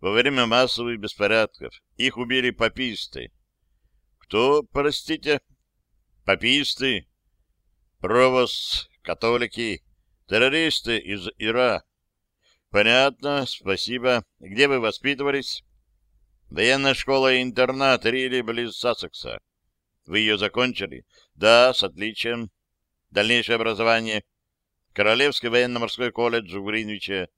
во время массовых беспорядков. Их убили паписты. Кто, простите? Паписты. Провос, католики, террористы из Ира. Понятно, спасибо. Где вы воспитывались? Военная школа-интернат Рилли близ Сассекса. Вы ее закончили? Да, с отличием. Дальнейшее образование. Королевский военно-морской колледж в Гринвиче.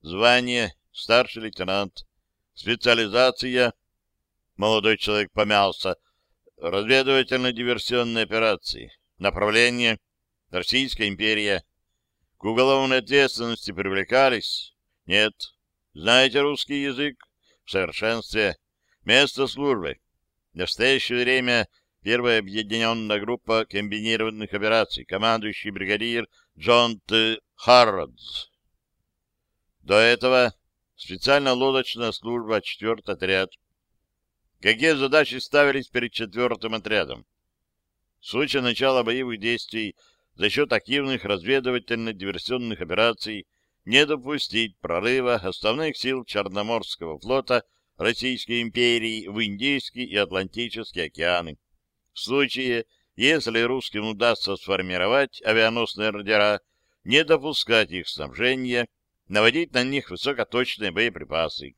Звание старший лейтенант. Специализация. Молодой человек помялся. Разведывательно-диверсионные операции. Направление. Российская империя. К уголовной ответственности привлекались? Нет. Знаете русский язык? В совершенстве. Место службы. В настоящее время первая объединенная группа комбинированных операций, командующий бригадир Джон Т. Харродс. До этого специальная лодочная служба, четвертый отряд. Какие задачи ставились перед четвертым отрядом? В случае начала боевых действий за счет активных разведывательно-диверсионных операций не допустить прорыва основных сил Черноморского флота Российской империи в Индийский и Атлантический океаны. В случае, если русским удастся сформировать авианосные ордера, не допускать их снабжения, наводить на них высокоточные боеприпасы.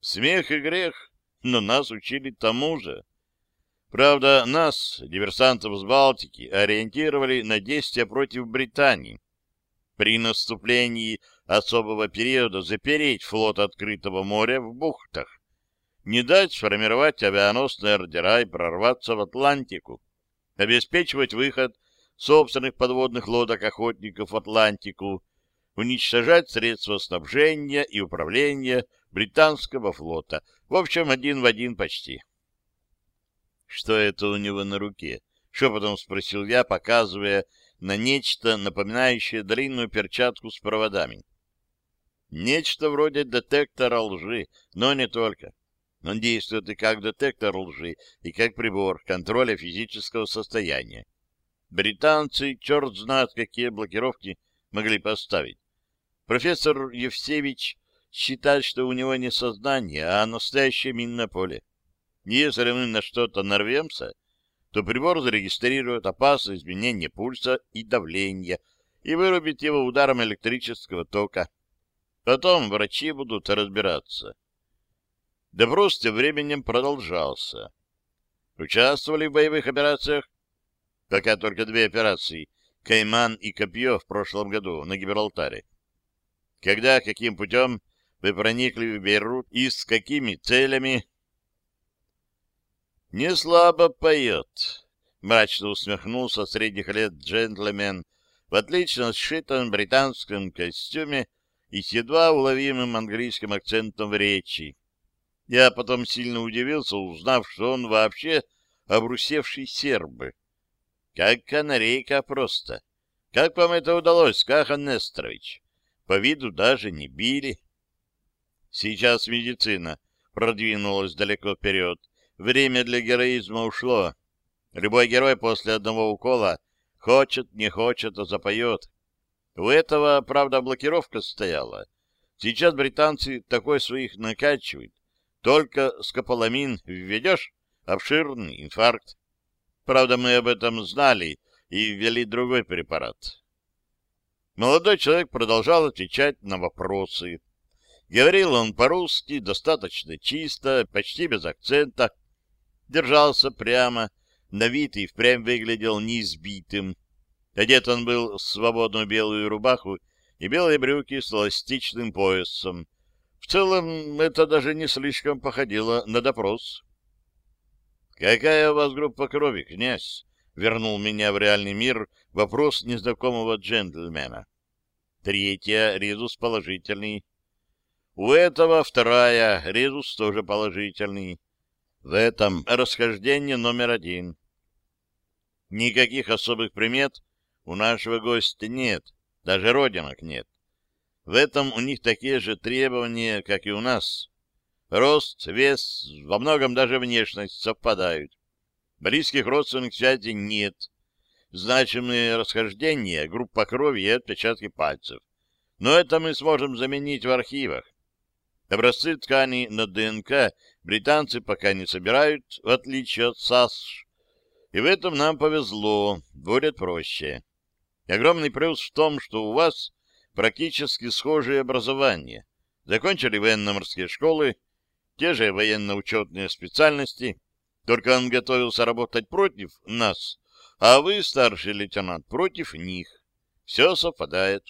Смех и грех, но нас учили тому же. Правда, нас, диверсантов с Балтики, ориентировали на действия против Британии. При наступлении особого периода запереть флот открытого моря в бухтах, не дать сформировать авианосные ордера и прорваться в Атлантику, обеспечивать выход собственных подводных лодок-охотников в Атлантику, уничтожать средства снабжения и управления британского флота. В общем, один в один почти. «Что это у него на руке?» — шепотом спросил я, показывая на нечто, напоминающее длинную перчатку с проводами. Нечто вроде детектора лжи, но не только. Он действует и как детектор лжи, и как прибор контроля физического состояния. Британцы, черт знает, какие блокировки могли поставить. Профессор Евсевич считает, что у него не сознание, а настоящее минное поле. Если мы на что-то нарвемся, то прибор зарегистрирует опасное изменение пульса и давления и вырубит его ударом электрического тока. Потом врачи будут разбираться. Допрос тем временем продолжался. Участвовали в боевых операциях? Пока только две операции — «Кайман» и «Копье» в прошлом году на Гибралтаре. Когда, каким путем вы проникли в Бейрут и с какими целями? Не слабо поет, — мрачно усмехнулся средних лет джентльмен в отлично сшитом британском костюме и с едва уловимым английским акцентом в речи. Я потом сильно удивился, узнав, что он вообще обрусевший серб. Как канарейка просто. Как вам это удалось, Кахан Нестрович? По виду даже не били. Сейчас медицина продвинулась далеко вперед. Время для героизма ушло. Любой герой после одного укола хочет, не хочет, а запоет. У этого, правда, блокировка стояла. Сейчас британцы такой своих накачивают, только скополамин введешь — обширный инфаркт. Правда, мы об этом знали и ввели другой препарат. Молодой человек продолжал отвечать на вопросы. Говорил он по-русски достаточно чисто, почти без акцента. Держался прямо, на вид и впрямь выглядел неизбитым. Одет он был в свободную белую рубаху и белые брюки с эластичным поясом, В целом, это даже не слишком походило на допрос. «Какая у вас группа крови, князь?» — вернул меня в реальный мир вопрос незнакомого джентльмена. Третья, резус положительный. У этого вторая, резус тоже положительный. В этом расхождение номер один. Никаких особых примет у нашего гостя нет, даже родинок нет. В этом у них такие же требования, как и у нас. Рост, вес, во многом даже внешность совпадают. Близких родственных связей нет. Значимые расхождения, группа крови и отпечатки пальцев. Но это мы сможем заменить в архивах. Образцы тканей на ДНК британцы пока не собирают, в отличие от САСШ. И в этом нам повезло, будет проще. Огромный плюс в том, что у вас практически схожие образования. Закончили военно-морские школы, те же военно-учетные специальности, только он готовился работать против нас, а вы, старший лейтенант, против них. Все совпадает.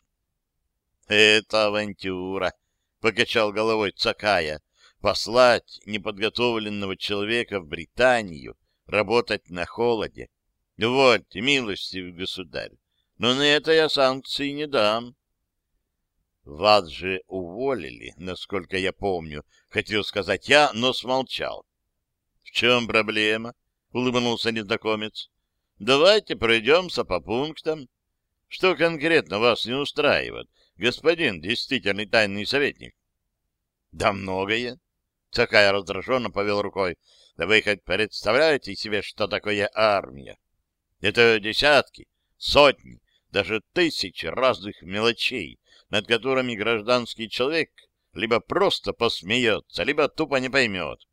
— Это авантюра, — покачал головой Цакая. — Послать неподготовленного человека в Британию, работать на холоде. Вот, милостивый государь, но на это я санкции не дам. Вас же уволили, насколько я помню, хотел сказать я, но смолчал. — В чем проблема? — улыбнулся незнакомец. — Давайте пройдемся по пунктам. Что конкретно вас не устраивает, господин действительный тайный советник? — Да многое. Цакая раздраженно повел рукой. — Да вы хоть представляете себе, что такое армия? Это десятки, сотни, даже тысячи разных мелочей, над которыми гражданский человек либо просто посмеется, либо тупо не поймет.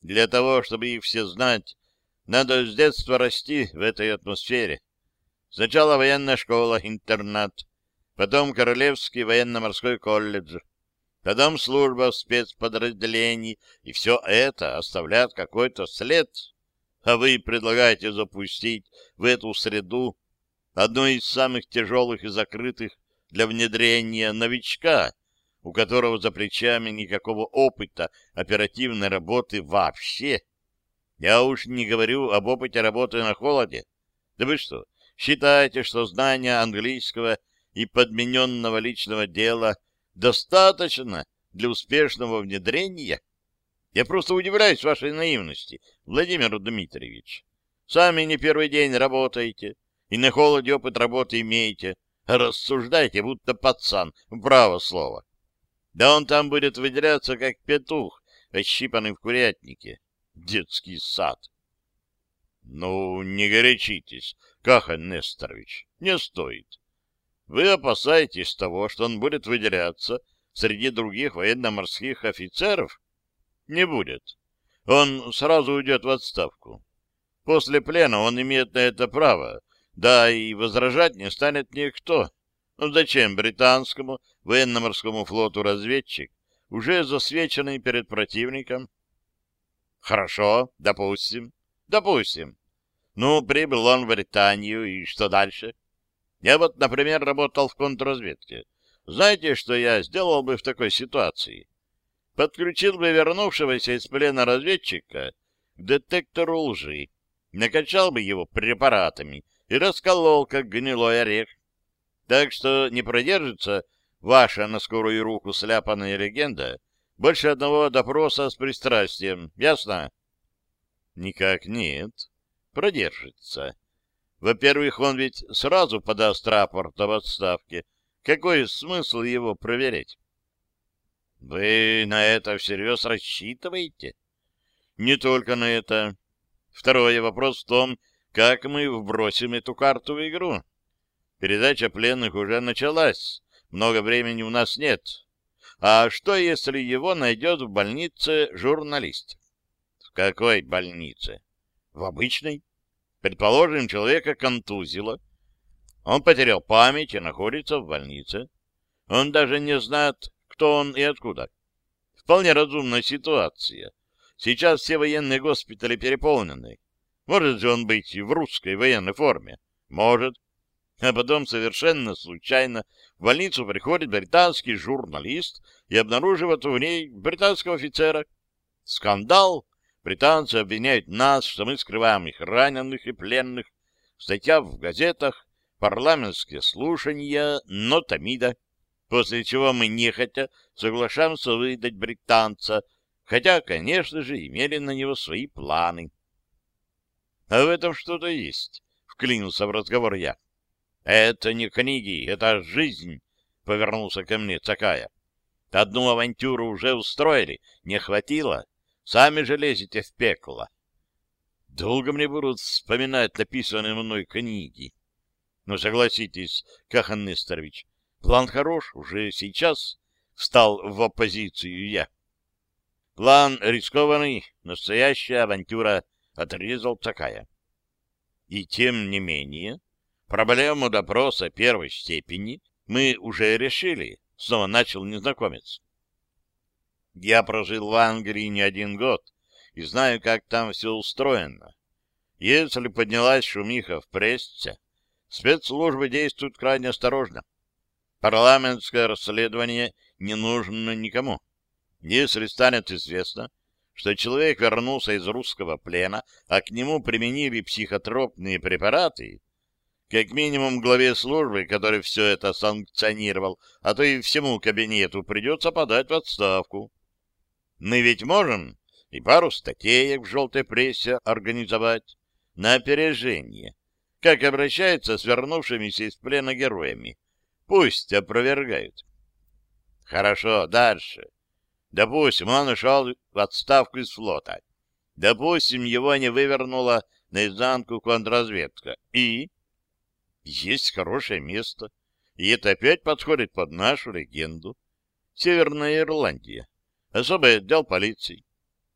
Для того, чтобы их все знать, надо с детства расти в этой атмосфере. Сначала военная школа, интернат, потом Королевский военно-морской колледж, потом служба в спецподразделении, и все это оставляет какой-то след. А вы предлагаете запустить в эту среду одно из самых тяжелых и закрытых для внедрения новичка, у которого за плечами никакого опыта оперативной работы вообще. Я уж не говорю об опыте работы на холоде. Да вы что, считаете, что знания английского и подмененного личного дела достаточно для успешного внедрения? Я просто удивляюсь вашей наивности, Владимир Дмитриевич. Сами не первый день работаете, и на холоде опыт работы имеете, а рассуждаете, будто пацан, право слово. Да он там будет выделяться, как петух, ощипанный в курятнике. Детский сад. Ну, не горячитесь, Кахан Несторович, не стоит. Вы опасаетесь того, что он будет выделяться среди других военно-морских офицеров? Не будет. Он сразу уйдет в отставку. После плена он имеет на это право, да и возражать не станет никто. Ну зачем британскому военно-морскому флоту разведчик, уже засвеченный перед противником? Хорошо, допустим. Допустим. Ну, прибыл он в Британию, и что дальше? Я вот, например, работал в контрразведке. Знаете, что я сделал бы в такой ситуации? Подключил бы вернувшегося из плена разведчика к детектору лжи, накачал бы его препаратами и расколол, как гнилой орех. Так что не продержится ваша на скорую руку сляпанная легенда больше одного допроса с пристрастием. Ясно? Никак нет. Продержится. Во-первых, он ведь сразу подаст рапорт об отставке. Какой смысл его проверять? Вы на это всерьез рассчитываете? Не только на это. Второй вопрос в том, как мы вбросим эту карту в игру. Передача пленных уже началась. Много времени у нас нет. А что, если его найдет в больнице журналист? В какой больнице? В обычной. Предположим, человека контузило. Он потерял память и находится в больнице. Он даже не знает, кто он и откуда. Вполне разумная ситуация. Сейчас все военные госпитали переполнены. Может же он быть и в русской военной форме? Может. А потом совершенно случайно в больницу приходит британский журналист и обнаруживает в ней британского офицера. Скандал. Британцы обвиняют нас, что мы скрываем их раненых и пленных. Статья в газетах, парламентские слушания, но Тамида. После чего мы нехотя соглашаемся выдать британца, хотя, конечно же, имели на него свои планы. — А в этом что-то есть, — вклинился в разговор я. — Это не книги, это жизнь, — повернулся ко мне Цакая. — Одну авантюру уже устроили, не хватило. Сами же лезете в пекло. Долго мне будут вспоминать написанные мной книги. Но согласитесь, Кахан Несторович, план хорош, уже сейчас встал в оппозицию я. План рискованный, настоящая авантюра, отрезал такая. И тем не менее, проблему допроса первой степени мы уже решили, снова начал незнакомец. Я прожил в Англии не один год и знаю, как там все устроено. Если поднялась шумиха в прессе, спецслужбы действуют крайне осторожно. Парламентское расследование не нужно никому. Если станет известно, что человек вернулся из русского плена, а к нему применили психотропные препараты, как минимум главе службы, который все это санкционировал, а то и всему кабинету придется подать в отставку. Мы ведь можем и пару статей в желтой прессе организовать на опережение, как обращаются с вернувшимися из плена героями. Пусть опровергают. Хорошо, дальше. Допустим, он ушел в отставку из флота. Допустим, его не вывернула наизнанку контрразведка. И? Есть хорошее место. И это опять подходит под нашу легенду. Северная Ирландия. Особый отдел полиции.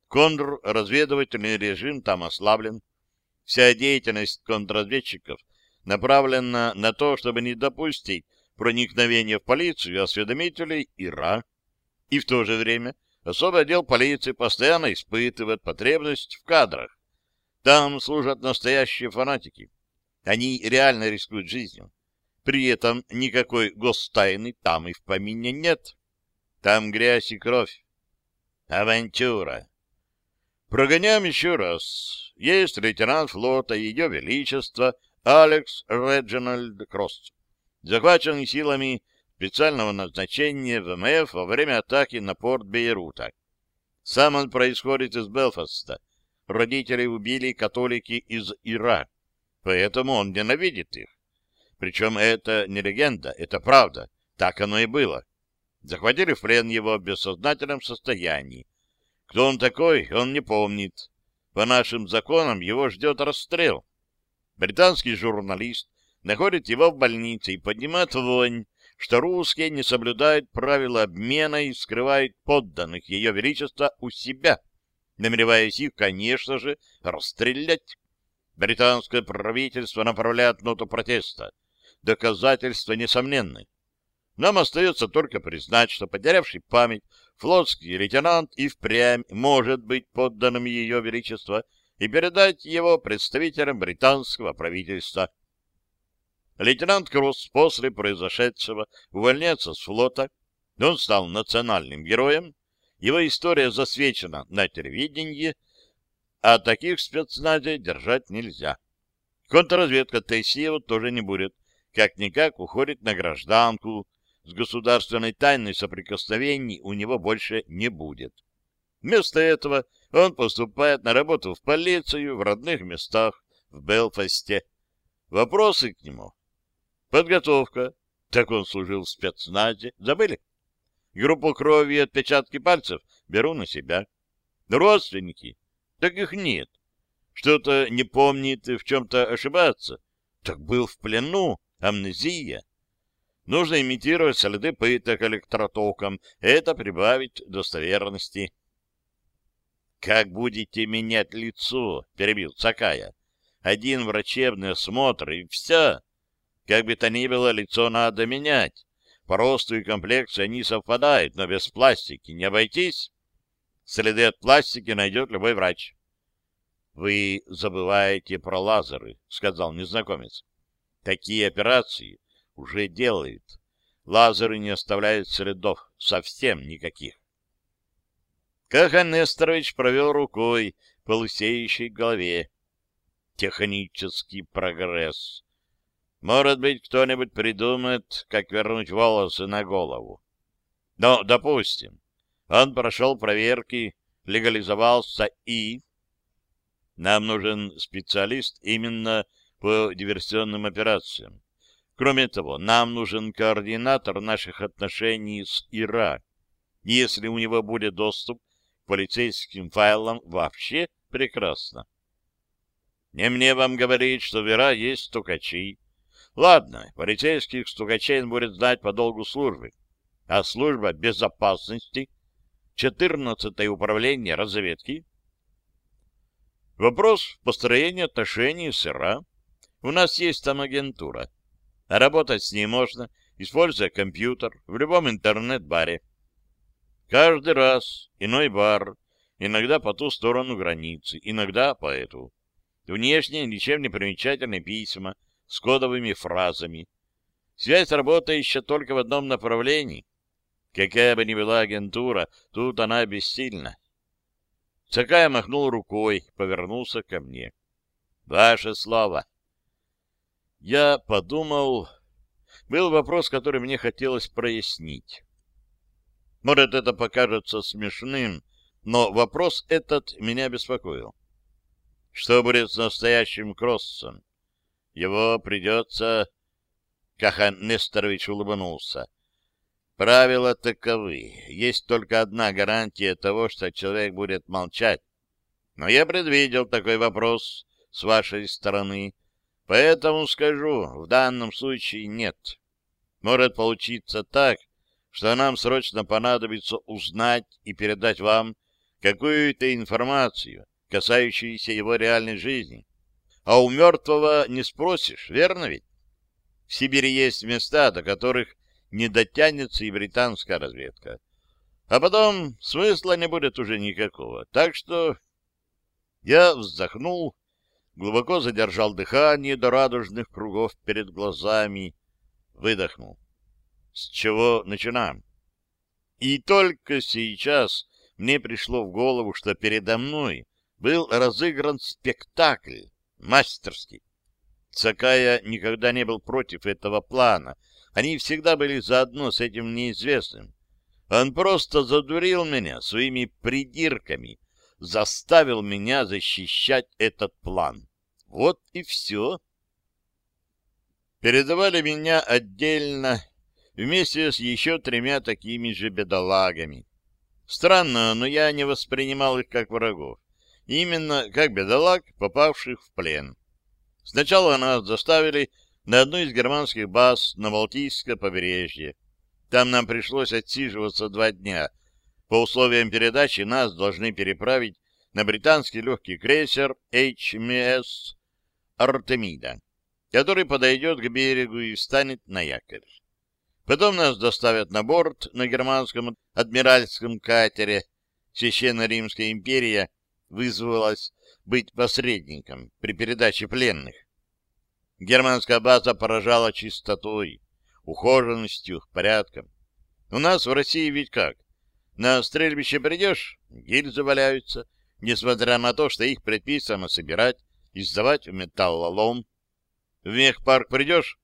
Контрразведывательный режим там ослаблен. Вся деятельность контрразведчиков направлена на то, чтобы не допустить проникновения в полицию осведомителей ИРА. И в то же время особый отдел полиции постоянно испытывает потребность в кадрах. Там служат настоящие фанатики. Они реально рискуют жизнью. При этом никакой гостайны там и в помине нет. Там грязь и кровь. Авантюра. Прогоняем еще раз. Есть лейтенант флота Ее Величество Алекс Реджинальд Кросс. Захвачен силами специального назначения ВМФ во время атаки на порт Бейрута. Сам он происходит из Белфаста. Родителей убили католики из Ира, поэтому он ненавидит их. Причем это не легенда, это правда. Так оно и было. Захватили в плен его в бессознательном состоянии. Кто он такой, он не помнит. По нашим законам его ждет расстрел. Британский журналист находит его в больнице и поднимает вонь, что русские не соблюдают правила обмена и скрывают подданных Ее Величества у себя, намереваясь их, конечно же, расстрелять. Британское правительство направляет ноту протеста. Доказательства несомненны. Нам остается только признать, что потерявший память флотский лейтенант и впрямь может быть подданным Ее Величества и передать его представителям британского правительства. Лейтенант Кросс после произошедшего увольняется с флота. Он стал национальным героем. Его история засвечена на телевидении, а таких в держать нельзя. Контрразведка Тейсиева тоже не будет. Как-никак уходит на гражданку. С государственной тайной соприкосновений у него больше не будет. Вместо этого он поступает на работу в полицию в родных местах в Белфасте. Вопросы к нему Подготовка. Так он служил в спецназе. Забыли? Группу крови и отпечатки пальцев беру на себя. Родственники? Так их нет. Что-то не помнит и в чем-то ошибается. Так был в плену. Амнезия. Нужно имитировать следы пыток электротоком. Это прибавить достоверности. «Как будете менять лицо?» — перебил Цакая. «Один врачебный осмотр, и все. Как бы то ни было, лицо надо менять. По росту и комплекции они совпадают, но без пластики не обойтись. Следы от пластики найдет любой врач. — Вы забываете про лазеры, — сказал незнакомец. — Такие операции уже делают. Лазеры не оставляют следов, совсем никаких. Кахан Несторович провел рукой по лысеющей голове. Технический прогресс. Может быть, кто-нибудь придумает, как вернуть волосы на голову. Но, допустим, он прошел проверки, легализовался и... Нам нужен специалист именно по диверсионным операциям. Кроме того, нам нужен координатор наших отношений с ИРА. Если у него будет доступ полицейским файлам вообще прекрасно. Не мне вам говорить, что Вера есть стукачи. Ладно, полицейских стукачей он будет знать по долгу службы. А служба безопасности, 14-е управление разведки. Вопрос построения отношений с ИРА. У нас есть там агентура. Работать с ней можно, используя компьютер в любом интернет-баре. Каждый раз иной бар, иногда по ту сторону границы, иногда по эту. Внешне ничем не примечательные письма с кодовыми фразами. Связь работающая только в одном направлении. Какая бы ни была агентура, тут она бессильна. Цакая махнул рукой, повернулся ко мне. «Ваше слово». Я подумал... Был вопрос, который мне хотелось прояснить. Может, это покажется смешным, но вопрос этот меня беспокоил. Что будет с настоящим Кроссом? Его придется... Кахан Несторович улыбнулся. Правила таковы. Есть только одна гарантия того, что человек будет молчать. Но я предвидел такой вопрос с вашей стороны, поэтому скажу, в данном случае нет. Может получиться так, что нам срочно понадобится узнать и передать вам какую-то информацию, касающуюся его реальной жизни. А у мертвого не спросишь, верно ведь? В Сибири есть места, до которых не дотянется и британская разведка. А потом смысла не будет уже никакого. Так что я вздохнул, глубоко задержал дыхание до радужных кругов перед глазами, выдохнул. С чего начинаем? И только сейчас мне пришло в голову, что передо мной был разыгран спектакль, мастерский. Цакая никогда не был против этого плана. Они всегда были заодно с этим неизвестным. Он просто задурил меня своими придирками, заставил меня защищать этот план. Вот и все. Передавали меня отдельно вместе с еще тремя такими же бедолагами. Странно, но я не воспринимал их как врагов. Именно как бедолаг, попавших в плен. Сначала нас заставили на одну из германских баз на Балтийское побережье. Там нам пришлось отсиживаться два дня. По условиям передачи нас должны переправить на британский легкий крейсер HMS «Артемида», который подойдет к берегу и встанет на якорь. Потом нас доставят на борт на германском адмиральском катере. Священная Римская империя вызвалась быть посредником при передаче пленных. Германская база поражала чистотой, ухоженностью, порядком. У нас в России ведь как? На стрельбище придешь, гильзы валяются, несмотря на то, что их предписано собирать и сдавать в металлолом. В мехпарк придешь,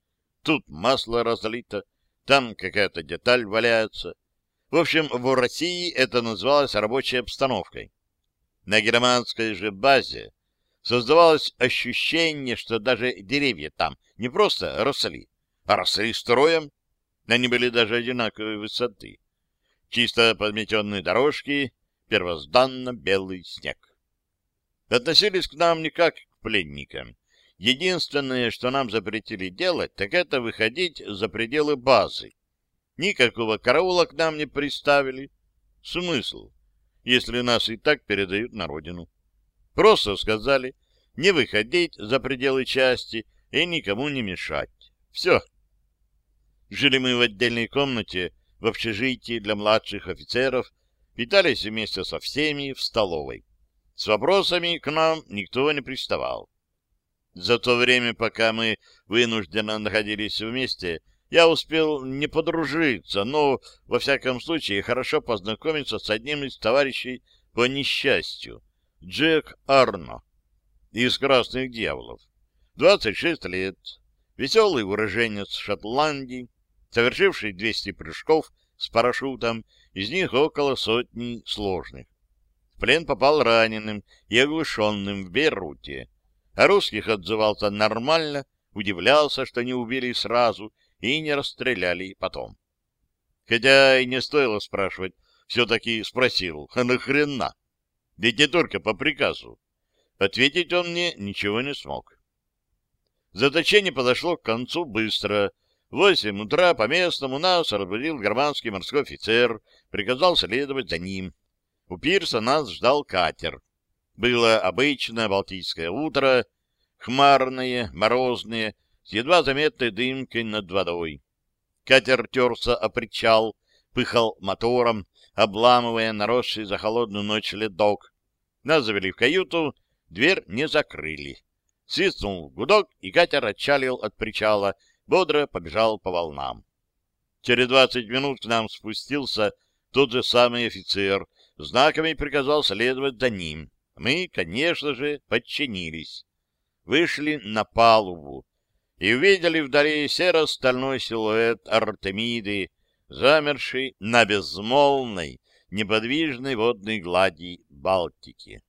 тут масло разлито, там какая-то деталь валяется. В общем, в России это называлось рабочей обстановкой. На германской же базе создавалось ощущение, что даже деревья там не просто росли, а росли строем. Они были даже одинаковой высоты. Чисто подметенные дорожки, первозданно белый снег. Относились к нам не как к пленникам. Единственное, что нам запретили делать, так это выходить за пределы базы. Никакого караула к нам не приставили. Смысл, если нас и так передают на родину? Просто сказали не выходить за пределы части и никому не мешать. Все. Жили мы в отдельной комнате в общежитии для младших офицеров, питались вместе со всеми в столовой. С вопросами к нам никто не приставал. За то время, пока мы вынужденно находились вместе, я успел не подружиться, но, во всяком случае, хорошо познакомиться с одним из товарищей по несчастью, Джек Арно, из «Красных дьяволов». 26 лет, веселый уроженец Шотландии, совершивший 200 прыжков с парашютом, из них около сотни сложных. Плен попал раненым и оглушенным в Бейруте. О русских отзывался нормально, удивлялся, что не убили сразу и не расстреляли потом. Хотя и не стоило спрашивать, все-таки спросил, а нахрена? Ведь не только по приказу. Ответить он мне ничего не смог. Заточение подошло к концу быстро. В восемь утра по местному нас разбудил германский морской офицер, приказал следовать за ним. У пирса нас ждал катер. Было обычное балтийское утро, хмарное, морозное, с едва заметной дымкой над водой. Катер терся о причал, пыхал мотором, обламывая наросший за холодную ночь ледок. Нас завели в каюту, дверь не закрыли. Свистнул гудок, и катер отчалил от причала, бодро побежал по волнам. Через двадцать минут к нам спустился тот же самый офицер, знаками приказал следовать за ним. Мы, конечно же, подчинились. Вышли на палубу и увидели вдали серо-стальной силуэт Артемиды, замерший на безмолвной, неподвижной водной глади Балтики.